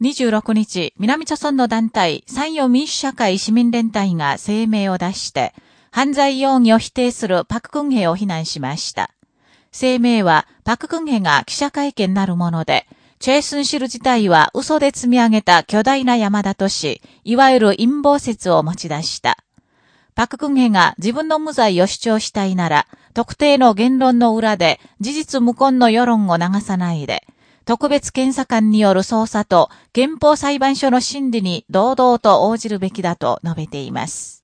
26日、南朝村の団体、山陽民主社会市民連帯が声明を出して、犯罪容疑を否定するパククンヘを非難しました。声明は、パククンヘが記者会見なるもので、チェイスンシル自体は嘘で積み上げた巨大な山だとし、いわゆる陰謀説を持ち出した。パククンヘが自分の無罪を主張したいなら、特定の言論の裏で事実無根の世論を流さないで、特別検査官による捜査と憲法裁判所の審理に堂々と応じるべきだと述べています。